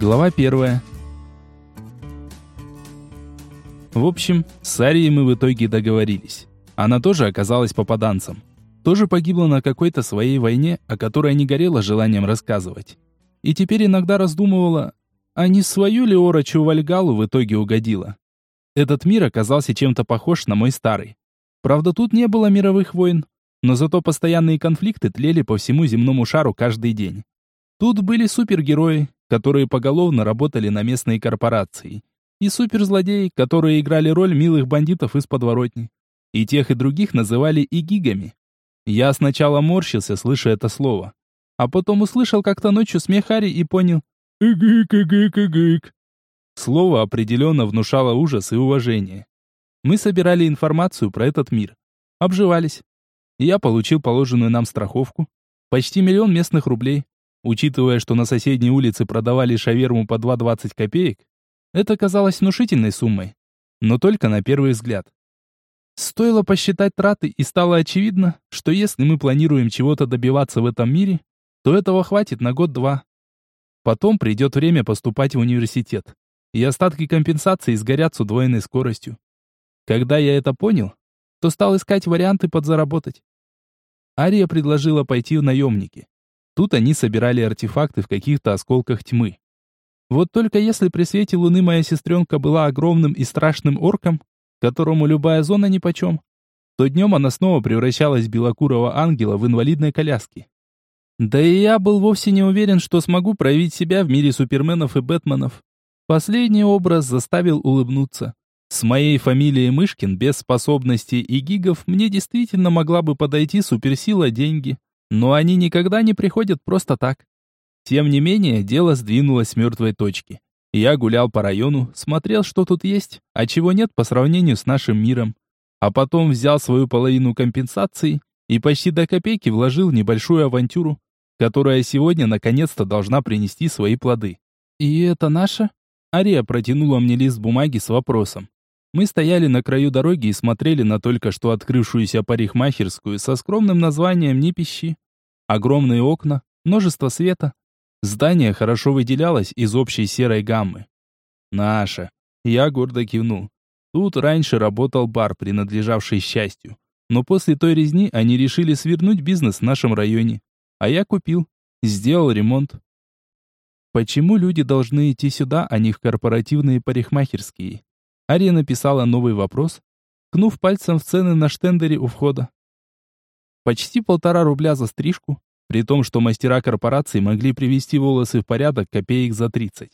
Глава первая. В общем, с Арией мы в итоге договорились. Она тоже оказалась попаданцем. Тоже погибла на какой-то своей войне, о которой не горела желанием рассказывать. И теперь иногда раздумывала, а не свою ли Орочу Вальгалу в итоге угодила. Этот мир оказался чем-то похож на мой старый. Правда, тут не было мировых войн, но зато постоянные конфликты тлели по всему земному шару каждый день. Тут были супергерои, которые поголовно работали на местные корпорации, и суперзлодеи, которые играли роль милых бандитов из подворотни. И тех, и других называли игигами. Я сначала морщился, слыша это слово, а потом услышал как-то ночью смех Ари и понял «Игик, игик, игик». Слово определенно внушало ужас и уважение. Мы собирали информацию про этот мир. Обживались. Я получил положенную нам страховку. Почти миллион местных рублей. Учитывая, что на соседней улице продавали шаверму по 2,20 копеек, это казалось внушительной суммой. Но только на первый взгляд. Стоило посчитать траты, и стало очевидно, что если мы планируем чего-то добиваться в этом мире, то этого хватит на год-два. Потом придет время поступать в университет, и остатки компенсации сгорят с удвоенной скоростью. Когда я это понял, то стал искать варианты подзаработать. Ария предложила пойти в наемники. Тут они собирали артефакты в каких-то осколках тьмы. Вот только если при свете луны моя сестренка была огромным и страшным орком, которому любая зона нипочем, то днем она снова превращалась в белокурого ангела в инвалидной коляске. Да и я был вовсе не уверен, что смогу проявить себя в мире суперменов и бэтменов. Последний образ заставил улыбнуться. С моей фамилией Мышкин без способностей и гигов мне действительно могла бы подойти суперсила деньги. Но они никогда не приходят просто так. Тем не менее, дело сдвинулось с мертвой точки. Я гулял по району, смотрел, что тут есть, а чего нет по сравнению с нашим миром. А потом взял свою половину компенсации и почти до копейки вложил в небольшую авантюру, которая сегодня наконец-то должна принести свои плоды. «И это наше?» Ария протянула мне лист бумаги с вопросом. Мы стояли на краю дороги и смотрели на только что открывшуюся парикмахерскую со скромным названием «Не пищи». Огромные окна, множество света. Здание хорошо выделялось из общей серой гаммы. «Наша». Я гордо кивнул. Тут раньше работал бар, принадлежавший счастью. Но после той резни они решили свернуть бизнес в нашем районе. А я купил. Сделал ремонт. Почему люди должны идти сюда, а не в корпоративные парикмахерские? Ария написала новый вопрос, ткнув пальцем в цены на штендере у входа. Почти полтора рубля за стрижку, при том, что мастера корпорации могли привести волосы в порядок копеек за 30.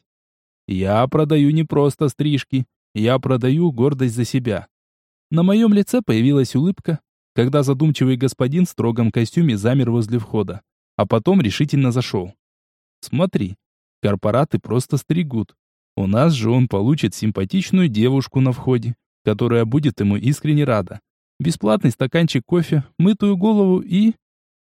Я продаю не просто стрижки, я продаю гордость за себя. На моем лице появилась улыбка, когда задумчивый господин в строгом костюме замер возле входа, а потом решительно зашел. Смотри, корпораты просто стригут, у нас же он получит симпатичную девушку на входе, которая будет ему искренне рада. Бесплатный стаканчик кофе, мытую голову и...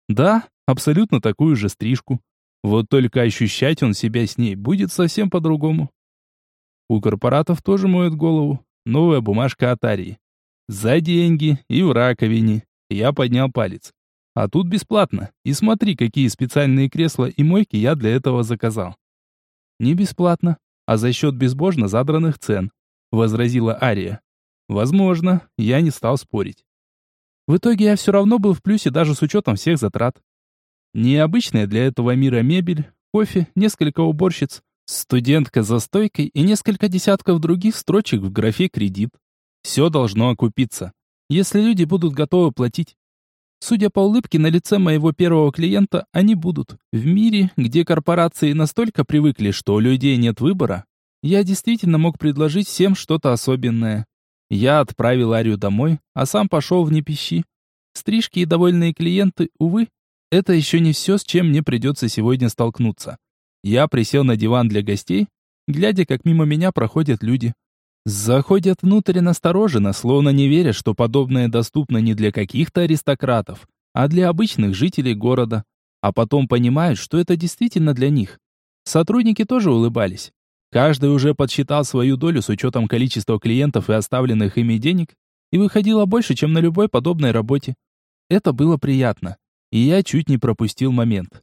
Да, абсолютно такую же стрижку. Вот только ощущать он себя с ней будет совсем по-другому. У корпоратов тоже моют голову. Новая бумажка от. За деньги и в раковине. Я поднял палец. А тут бесплатно. И смотри, какие специальные кресла и мойки я для этого заказал. Не бесплатно, а за счет безбожно задранных цен», — возразила Ария. «Возможно, я не стал спорить. В итоге я все равно был в плюсе даже с учетом всех затрат. Необычная для этого мира мебель, кофе, несколько уборщиц, студентка за стойкой и несколько десятков других строчек в графе «кредит». Все должно окупиться, если люди будут готовы платить. Судя по улыбке на лице моего первого клиента, они будут. В мире, где корпорации настолько привыкли, что у людей нет выбора, я действительно мог предложить всем что-то особенное. Я отправил Арию домой, а сам пошел в непищи. Стрижки и довольные клиенты, увы, это еще не все, с чем мне придется сегодня столкнуться. Я присел на диван для гостей, глядя, как мимо меня проходят люди. Заходят внутрь настороженно, словно не веря, что подобное доступно не для каких-то аристократов, а для обычных жителей города. А потом понимают, что это действительно для них. Сотрудники тоже улыбались. Каждый уже подсчитал свою долю с учетом количества клиентов и оставленных ими денег, и выходило больше, чем на любой подобной работе. Это было приятно, и я чуть не пропустил момент.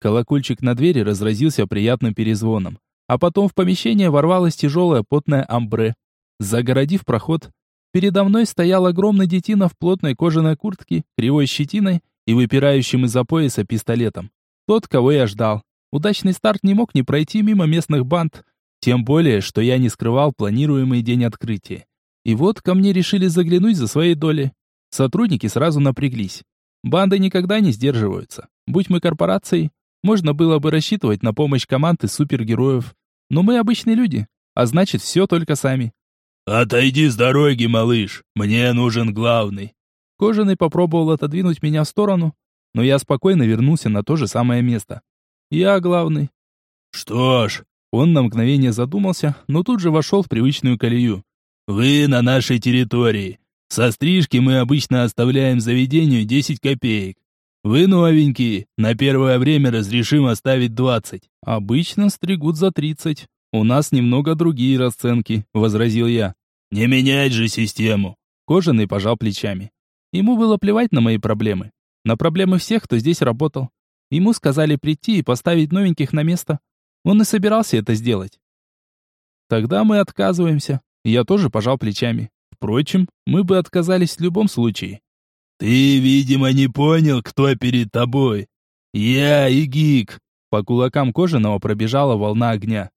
Колокольчик на двери разразился приятным перезвоном. а потом в помещение ворвалась тяжелая потная амбре. Загородив проход, передо мной стоял огромный детина в плотной кожаной куртке, кривой щетиной и выпирающим из-за пояса пистолетом. Тот, кого я ждал. Удачный старт не мог не пройти мимо местных банд, тем более, что я не скрывал планируемый день открытия. И вот ко мне решили заглянуть за своей доли. Сотрудники сразу напряглись. Банды никогда не сдерживаются. Будь мы корпорацией, можно было бы рассчитывать на помощь команды супергероев. Но мы обычные люди, а значит, все только сами. «Отойди с дороги, малыш, мне нужен главный». Кожаный попробовал отодвинуть меня в сторону, но я спокойно вернулся на то же самое место. Я главный. «Что ж...» Он на мгновение задумался, но тут же вошел в привычную колею. «Вы на нашей территории. Со стрижки мы обычно оставляем заведению 10 копеек. Вы новенькие, на первое время разрешим оставить 20. Обычно стригут за 30. У нас немного другие расценки, возразил я. Не менять же систему. Кожаный пожал плечами. Ему было плевать на мои проблемы, на проблемы всех, кто здесь работал. Ему сказали прийти и поставить новеньких на место. Он и собирался это сделать. Тогда мы отказываемся. Я тоже пожал плечами. Впрочем, мы бы отказались в любом случае. «Ты, видимо, не понял, кто перед тобой. Я и Гик». По кулакам кожаного пробежала волна огня.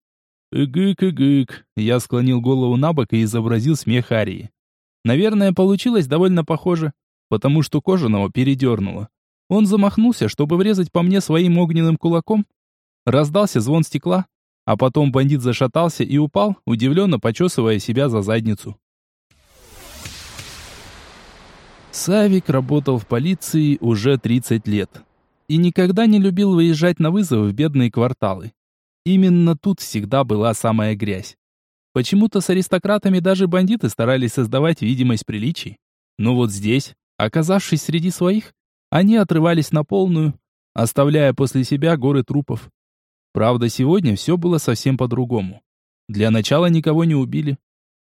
«Игык-игык». Я склонил голову на бок и изобразил смех Арии. Наверное, получилось довольно похоже, потому что кожаного передернуло. Он замахнулся, чтобы врезать по мне своим огненным кулаком. Раздался звон стекла, а потом бандит зашатался и упал, удивленно почесывая себя за задницу. Савик работал в полиции уже 30 лет и никогда не любил выезжать на вызовы в бедные кварталы. Именно тут всегда была самая грязь. Почему-то с аристократами даже бандиты старались создавать видимость приличий. Но вот здесь, оказавшись среди своих, они отрывались на полную, оставляя после себя горы трупов. Правда, сегодня все было совсем по-другому. Для начала никого не убили,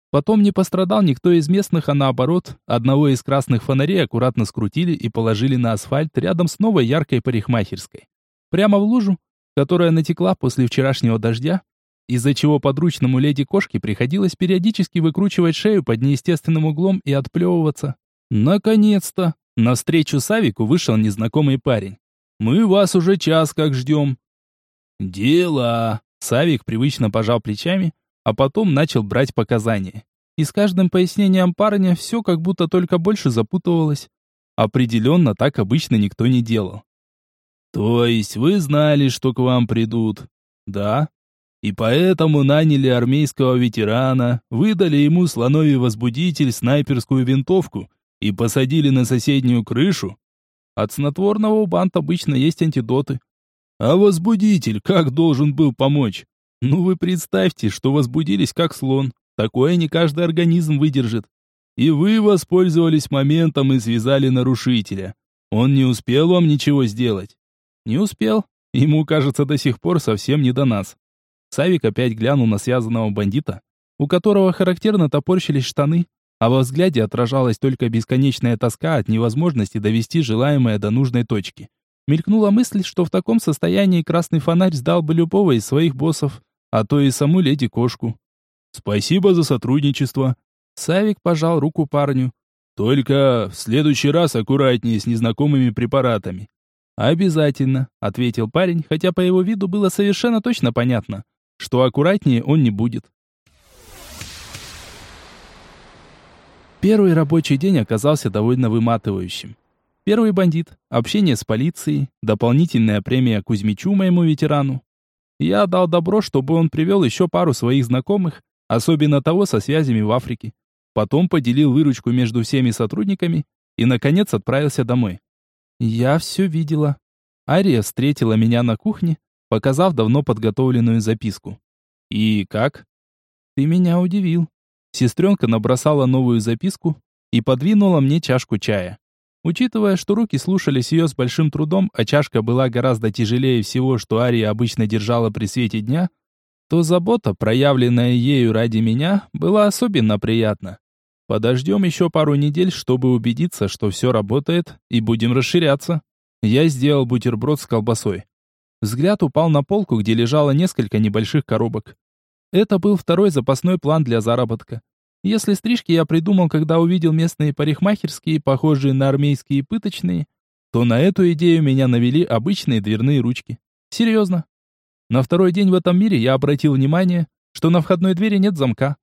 Потом не пострадал никто из местных, а наоборот, одного из красных фонарей аккуратно скрутили и положили на асфальт рядом с новой яркой парикмахерской. Прямо в лужу, которая натекла после вчерашнего дождя, из-за чего подручному леди-кошке приходилось периодически выкручивать шею под неестественным углом и отплевываться. Наконец-то! На встречу Савику вышел незнакомый парень. «Мы вас уже час как ждем». «Дела!» Савик привычно пожал плечами, а потом начал брать показания. И с каждым пояснением парня все как будто только больше запутывалось. Определенно так обычно никто не делал. «То есть вы знали, что к вам придут?» «Да». «И поэтому наняли армейского ветерана, выдали ему слоновий возбудитель, снайперскую винтовку и посадили на соседнюю крышу?» От снотворного у банд обычно есть антидоты. А возбудитель как должен был помочь? Ну вы представьте, что возбудились как слон. Такое не каждый организм выдержит. И вы воспользовались моментом и связали нарушителя. Он не успел вам ничего сделать. Не успел. Ему, кажется, до сих пор совсем не до нас. Савик опять глянул на связанного бандита, у которого характерно топорщились штаны, а во взгляде отражалась только бесконечная тоска от невозможности довести желаемое до нужной точки. Мелькнула мысль, что в таком состоянии красный фонарь сдал бы любого из своих боссов, а то и саму леди-кошку. «Спасибо за сотрудничество». Савик пожал руку парню. «Только в следующий раз аккуратнее с незнакомыми препаратами». «Обязательно», — ответил парень, хотя по его виду было совершенно точно понятно, что аккуратнее он не будет. Первый рабочий день оказался довольно выматывающим. Первый бандит, общение с полицией, дополнительная премия Кузьмичу, моему ветерану, я дал добро, чтобы он привел еще пару своих знакомых, особенно того со связями в Африке. Потом поделил выручку между всеми сотрудниками и, наконец, отправился домой. Я все видела. Ария встретила меня на кухне, показав давно подготовленную записку. «И как?» «Ты меня удивил». Сестренка набросала новую записку и подвинула мне чашку чая. Учитывая, что руки слушались ее с большим трудом, а чашка была гораздо тяжелее всего, что Ария обычно держала при свете дня, то забота, проявленная ею ради меня, была особенно приятна. Подождем еще пару недель, чтобы убедиться, что все работает, и будем расширяться. Я сделал бутерброд с колбасой. Взгляд упал на полку, где лежало несколько небольших коробок. Это был второй запасной план для заработка. Если стрижки я придумал, когда увидел местные парикмахерские, похожие на армейские пыточные, то на эту идею меня навели обычные дверные ручки. Серьезно. На второй день в этом мире я обратил внимание, что на входной двери нет замка.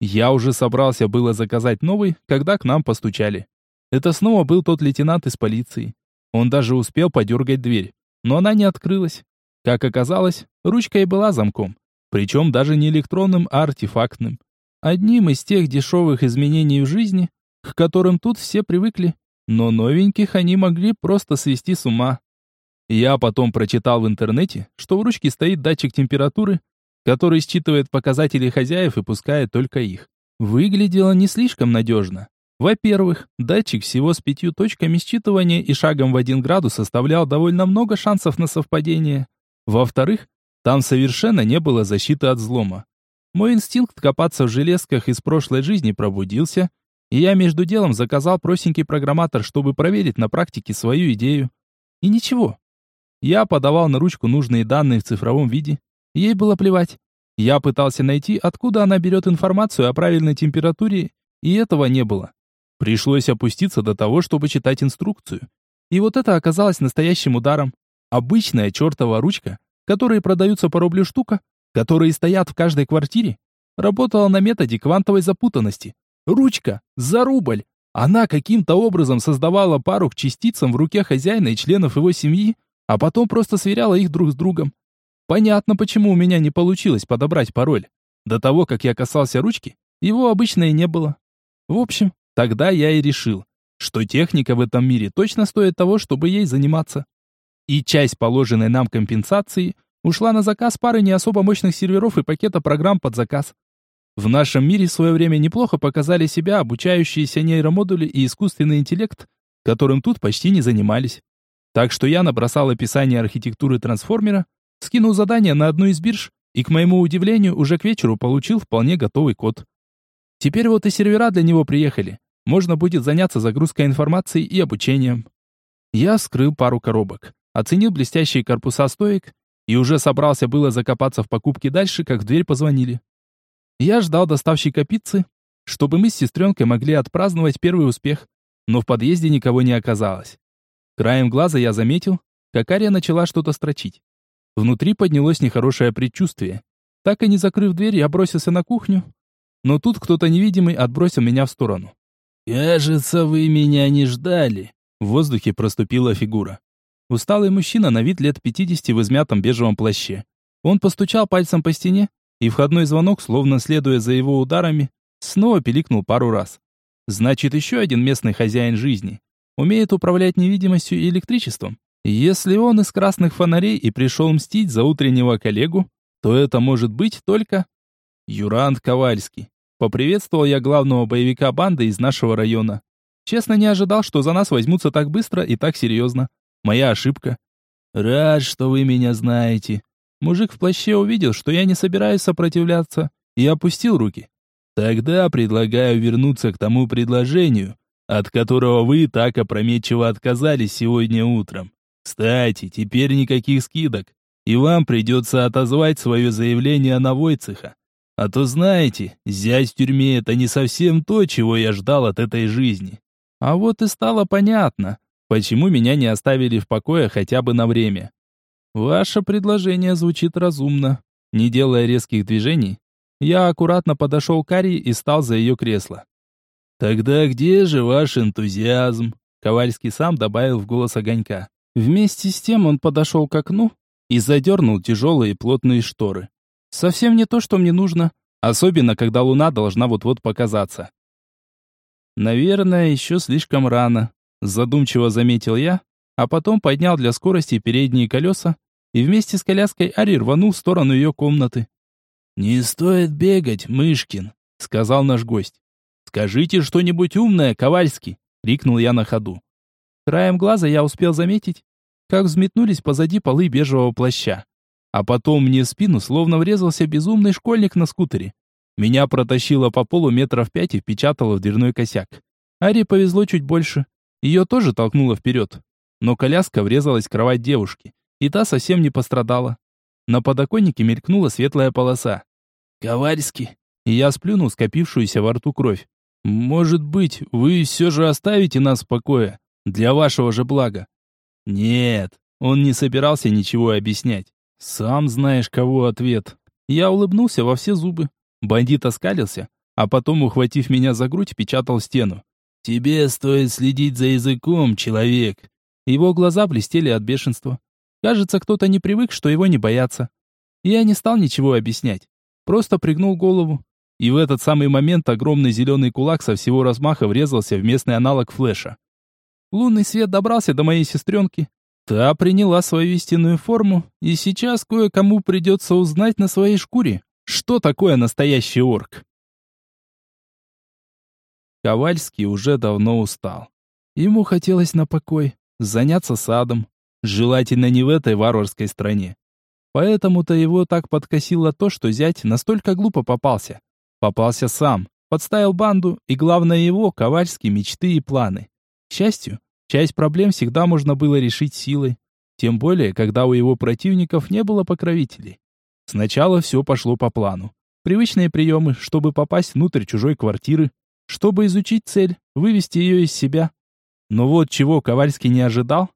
Я уже собрался было заказать новый, когда к нам постучали. Это снова был тот лейтенант из полиции. Он даже успел подергать дверь, но она не открылась. Как оказалось, ручка и была замком, причем даже не электронным, а артефактным. Одним из тех дешевых изменений в жизни, к которым тут все привыкли, но новеньких они могли просто свести с ума. Я потом прочитал в интернете, что в ручке стоит датчик температуры, который считывает показатели хозяев и пускает только их. Выглядело не слишком надежно. Во-первых, датчик всего с пятью точками считывания и шагом в один градус составлял довольно много шансов на совпадение. Во-вторых, там совершенно не было защиты от взлома. Мой инстинкт копаться в железках из прошлой жизни пробудился, и я между делом заказал простенький программатор, чтобы проверить на практике свою идею. И ничего. Я подавал на ручку нужные данные в цифровом виде. Ей было плевать. Я пытался найти, откуда она берет информацию о правильной температуре, и этого не было. Пришлось опуститься до того, чтобы читать инструкцию. И вот это оказалось настоящим ударом. Обычная чертова ручка, которые продаются по рублю штука, которые стоят в каждой квартире, работала на методе квантовой запутанности. Ручка за рубль. Она каким-то образом создавала пару к частицам в руке хозяина и членов его семьи, а потом просто сверяла их друг с другом. Понятно, почему у меня не получилось подобрать пароль. До того, как я касался ручки, его обычно и не было. В общем, Тогда я и решил, что техника в этом мире точно стоит того, чтобы ей заниматься. И часть положенной нам компенсации ушла на заказ пары не особо мощных серверов и пакета программ под заказ. В нашем мире в свое время неплохо показали себя обучающиеся нейромодули и искусственный интеллект, которым тут почти не занимались. Так что я набросал описание архитектуры трансформера, скинул задание на одну из бирж и, к моему удивлению, уже к вечеру получил вполне готовый код. Теперь вот и сервера для него приехали. Можно будет заняться загрузкой информации и обучением. Я вскрыл пару коробок, оценил блестящие корпуса стоек и уже собрался было закопаться в покупки дальше, как в дверь позвонили. Я ждал доставщика пиццы, чтобы мы с сестренкой могли отпраздновать первый успех, но в подъезде никого не оказалось. Краем глаза я заметил, как Ария начала что-то строчить. Внутри поднялось нехорошее предчувствие. Так и не закрыв дверь, я бросился на кухню, но тут кто-то невидимый отбросил меня в сторону. «Кажется, вы меня не ждали», — в воздухе проступила фигура. Усталый мужчина на вид лет пятидесяти в измятом бежевом плаще. Он постучал пальцем по стене, и входной звонок, словно следуя за его ударами, снова пиликнул пару раз. Значит, еще один местный хозяин жизни. Умеет управлять невидимостью и электричеством. Если он из красных фонарей и пришел мстить за утреннего коллегу, то это может быть только Юрант Ковальский. Поприветствовал я главного боевика банды из нашего района. Честно, не ожидал, что за нас возьмутся так быстро и так серьезно. Моя ошибка. Рад, что вы меня знаете. Мужик в плаще увидел, что я не собираюсь сопротивляться, и опустил руки. Тогда предлагаю вернуться к тому предложению, от которого вы так опрометчиво отказались сегодня утром. Кстати, теперь никаких скидок, и вам придется отозвать свое заявление на Войцеха. А то, знаете, зять в тюрьме — это не совсем то, чего я ждал от этой жизни. А вот и стало понятно, почему меня не оставили в покое хотя бы на время. Ваше предложение звучит разумно. Не делая резких движений, я аккуратно подошел к Арии и стал за ее кресло. «Тогда где же ваш энтузиазм?» Ковальский сам добавил в голос огонька. Вместе с тем он подошел к окну и задернул тяжелые плотные шторы. Совсем не то, что мне нужно, особенно когда луна должна вот-вот показаться. Наверное, еще слишком рано, задумчиво заметил я, а потом поднял для скорости передние колеса и вместе с коляской Ари рванул в сторону ее комнаты. «Не стоит бегать, Мышкин», — сказал наш гость. «Скажите что-нибудь умное, Ковальский», — крикнул я на ходу. Краем глаза я успел заметить, как взметнулись позади полы бежевого плаща. А потом мне в спину словно врезался безумный школьник на скутере. Меня протащило по полу метров пять и впечатало в дверной косяк. Аре повезло чуть больше. Ее тоже толкнуло вперед. Но коляска врезалась в кровать девушки. и та совсем не пострадала. На подоконнике мелькнула светлая полоса. «Ковальский!» И я сплюнул скопившуюся во рту кровь. «Может быть, вы все же оставите нас в покое? Для вашего же блага?» «Нет, он не собирался ничего объяснять. Сам знаешь, кого ответ». Я улыбнулся во все зубы. Бандит оскалился, а потом, ухватив меня за грудь, печатал стену. «Тебе стоит следить за языком, человек». Его глаза блестели от бешенства. Кажется, кто-то не привык, что его не боятся. Я не стал ничего объяснять. Просто пригнул голову. И в этот самый момент огромный зеленый кулак со всего размаха врезался в местный аналог флеша. Лунный свет добрался до моей сестренки. Та приняла свою истинную форму, и сейчас кое-кому придется узнать на своей шкуре, что такое настоящий орк. Ковальский уже давно устал. Ему хотелось на покой, заняться садом, желательно не в этой варварской стране. Поэтому-то его так подкосило то, что зять настолько глупо попался. Попался сам, подставил банду, и главное его, Ковальский, мечты и планы. К счастью, часть проблем всегда можно было решить силой. Тем более, когда у его противников не было покровителей. Сначала все пошло по плану. Привычные приемы, чтобы попасть внутрь чужой квартиры, чтобы изучить цель, вывести ее из себя. Но вот чего Ковальский не ожидал,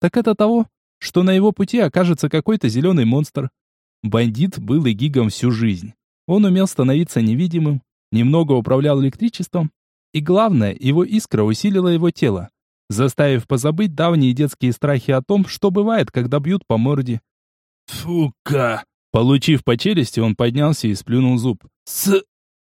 так это того, что на его пути окажется какой-то зеленый монстр. Бандит был и гигом всю жизнь. Он умел становиться невидимым, немного управлял электричеством, и главное, его искра усилила его тело, заставив позабыть давние детские страхи о том, что бывает, когда бьют по морде. «Фука!» Получив по челюсти, он поднялся и сплюнул зуб. «С...»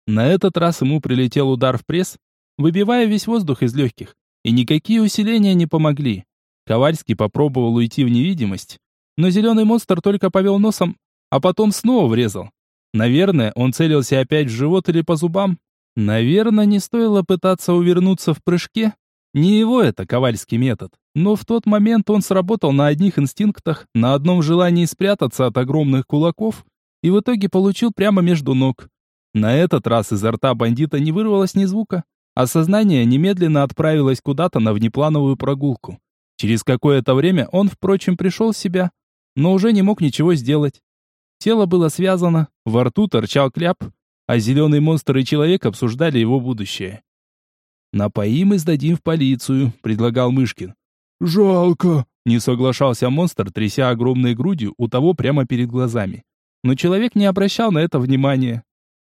На этот раз ему прилетел удар в пресс, выбивая весь воздух из легких, и никакие усиления не помогли. Ковальский попробовал уйти в невидимость, но зеленый монстр только повел носом, а потом снова врезал. Наверное, он целился опять в живот или по зубам. Наверное, не стоило пытаться увернуться в прыжке. Не его это ковальский метод. Но в тот момент он сработал на одних инстинктах, на одном желании спрятаться от огромных кулаков, и в итоге получил прямо между ног. На этот раз изо рта бандита не вырвалось ни звука, а сознание немедленно отправилось куда-то на внеплановую прогулку. Через какое-то время он, впрочем, пришел в себя, но уже не мог ничего сделать. Тело было связано, во рту торчал кляп, а зеленый монстр и человек обсуждали его будущее. «Напоим и сдадим в полицию», — предлагал Мышкин. «Жалко», — не соглашался монстр, тряся огромной грудью у того прямо перед глазами. Но человек не обращал на это внимания.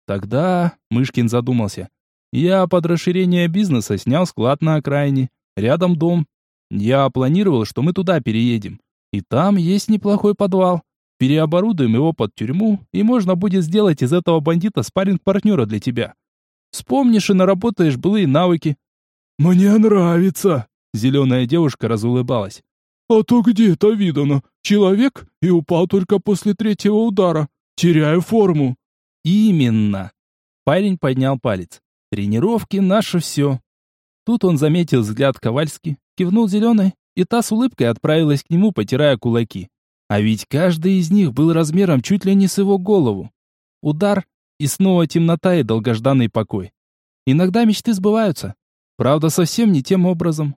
Тогда Мышкин задумался. Я под расширение бизнеса снял склад на окраине. Рядом дом. Я планировал, что мы туда переедем. И там есть неплохой подвал. Переоборудуем его под тюрьму, и можно будет сделать из этого бандита спарринг-партнера для тебя. Вспомнишь и наработаешь былые навыки. «Мне нравится!» Зеленая девушка разулыбалась. «А то где-то видано. Человек и упал только после третьего удара. Теряю форму». Именно. Парень поднял палец. Тренировки наше все. Тут он заметил взгляд Ковальски, кивнул зеленой, и та с улыбкой отправилась к нему, потирая кулаки. А ведь каждый из них был размером чуть ли не с его голову. Удар, и снова темнота и долгожданный покой. Иногда мечты сбываются. Правда, совсем не тем образом.